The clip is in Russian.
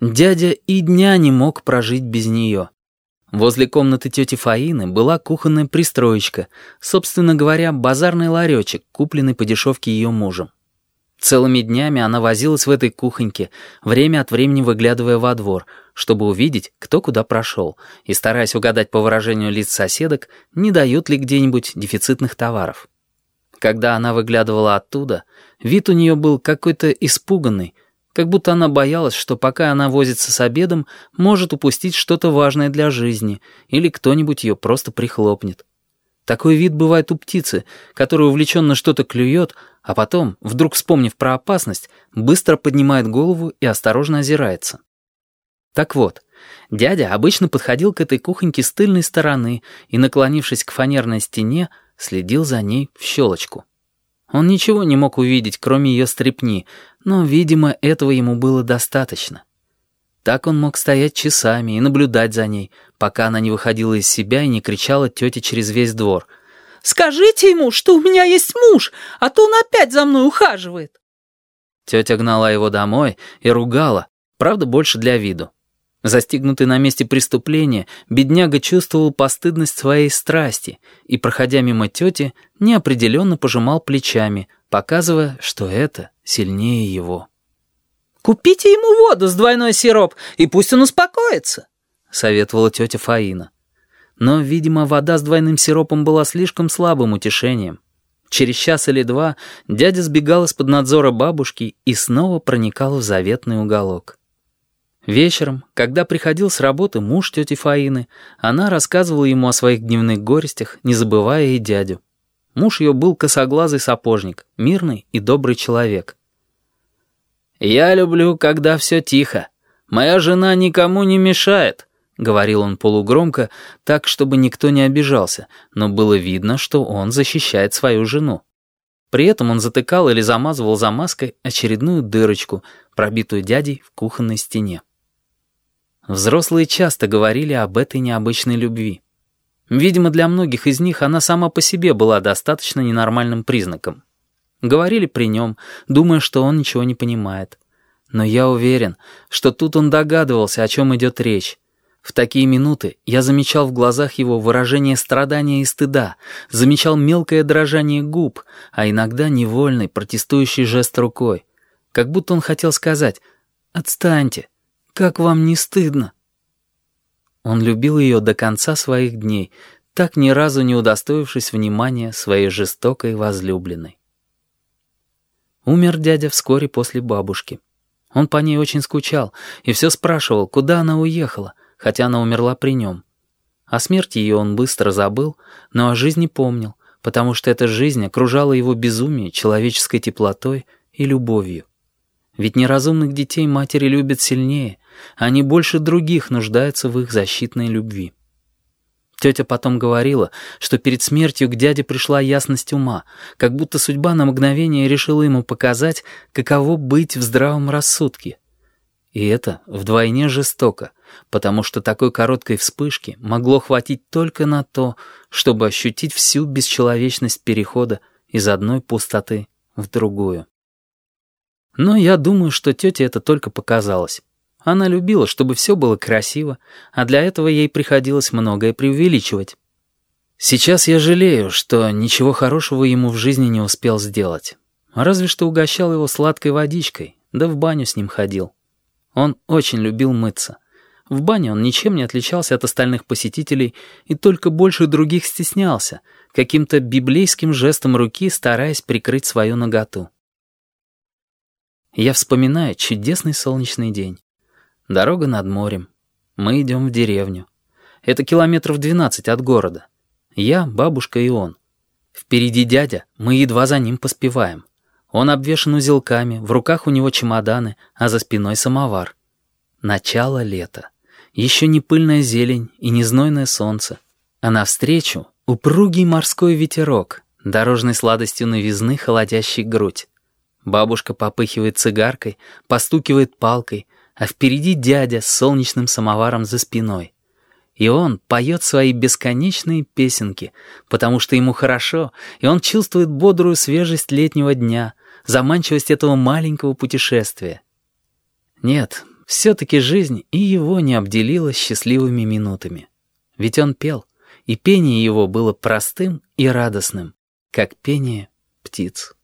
Дядя и дня не мог прожить без нее. Возле комнаты тети Фаины была кухонная пристроечка, собственно говоря, базарный ларечек, купленный по дешевке ее мужем. Целыми днями она возилась в этой кухоньке, время от времени выглядывая во двор, чтобы увидеть, кто куда прошел, и стараясь угадать по выражению лиц соседок, не дают ли где-нибудь дефицитных товаров. Когда она выглядывала оттуда, вид у нее был какой-то испуганный, как будто она боялась, что пока она возится с обедом, может упустить что-то важное для жизни, или кто-нибудь ее просто прихлопнет. Такой вид бывает у птицы, которая увлеченно что-то клюет, а потом, вдруг вспомнив про опасность, быстро поднимает голову и осторожно озирается. Так вот, дядя обычно подходил к этой кухоньке с тыльной стороны и, наклонившись к фанерной стене, следил за ней в щелочку. Он ничего не мог увидеть, кроме ее стрепни, но, видимо, этого ему было достаточно. Так он мог стоять часами и наблюдать за ней, пока она не выходила из себя и не кричала тете через весь двор. «Скажите ему, что у меня есть муж, а то он опять за мной ухаживает!» Тетя гнала его домой и ругала, правда, больше для виду. Застигнутый на месте преступления, бедняга чувствовал постыдность своей страсти и, проходя мимо тети, неопределенно пожимал плечами, показывая, что это сильнее его. «Купите ему воду с двойной сироп, и пусть он успокоится», — советовала тетя Фаина. Но, видимо, вода с двойным сиропом была слишком слабым утешением. Через час или два дядя сбегал из-под надзора бабушки и снова проникал в заветный уголок. Вечером, когда приходил с работы муж тети Фаины, она рассказывала ему о своих дневных горестях, не забывая и дядю. Муж ее был косоглазый сапожник, мирный и добрый человек. «Я люблю, когда все тихо. Моя жена никому не мешает», — говорил он полугромко, так, чтобы никто не обижался, но было видно, что он защищает свою жену. При этом он затыкал или замазывал замазкой очередную дырочку, пробитую дядей в кухонной стене. Взрослые часто говорили об этой необычной любви. Видимо, для многих из них она сама по себе была достаточно ненормальным признаком. Говорили при нем, думая, что он ничего не понимает. Но я уверен, что тут он догадывался, о чем идет речь. В такие минуты я замечал в глазах его выражение страдания и стыда, замечал мелкое дрожание губ, а иногда невольный протестующий жест рукой. Как будто он хотел сказать «Отстаньте, как вам не стыдно?» Он любил ее до конца своих дней, так ни разу не удостоившись внимания своей жестокой возлюбленной. Умер дядя вскоре после бабушки. Он по ней очень скучал и все спрашивал, куда она уехала, хотя она умерла при нем. О смерти ее он быстро забыл, но о жизни помнил, потому что эта жизнь окружала его безумие, человеческой теплотой и любовью. Ведь неразумных детей матери любят сильнее, они больше других нуждаются в их защитной любви. Тетя потом говорила, что перед смертью к дяде пришла ясность ума, как будто судьба на мгновение решила ему показать, каково быть в здравом рассудке. И это вдвойне жестоко, потому что такой короткой вспышки могло хватить только на то, чтобы ощутить всю бесчеловечность перехода из одной пустоты в другую. Но я думаю, что тете это только показалось. Она любила, чтобы все было красиво, а для этого ей приходилось многое преувеличивать. Сейчас я жалею, что ничего хорошего ему в жизни не успел сделать. Разве что угощал его сладкой водичкой, да в баню с ним ходил. Он очень любил мыться. В бане он ничем не отличался от остальных посетителей и только больше других стеснялся, каким-то библейским жестом руки стараясь прикрыть свою наготу. Я вспоминаю чудесный солнечный день. Дорога над морем. Мы идем в деревню. Это километров двенадцать от города. Я, бабушка и он. Впереди дядя, мы едва за ним поспеваем. Он обвешан узелками, в руках у него чемоданы, а за спиной самовар. Начало лета. Еще не пыльная зелень и не знойное солнце. А навстречу упругий морской ветерок, дорожной сладостью новизны, холодящий грудь. Бабушка попыхивает цигаркой, постукивает палкой, а впереди дядя с солнечным самоваром за спиной. И он поет свои бесконечные песенки, потому что ему хорошо, и он чувствует бодрую свежесть летнего дня, заманчивость этого маленького путешествия. Нет, все-таки жизнь и его не обделила счастливыми минутами. Ведь он пел, и пение его было простым и радостным, как пение птиц.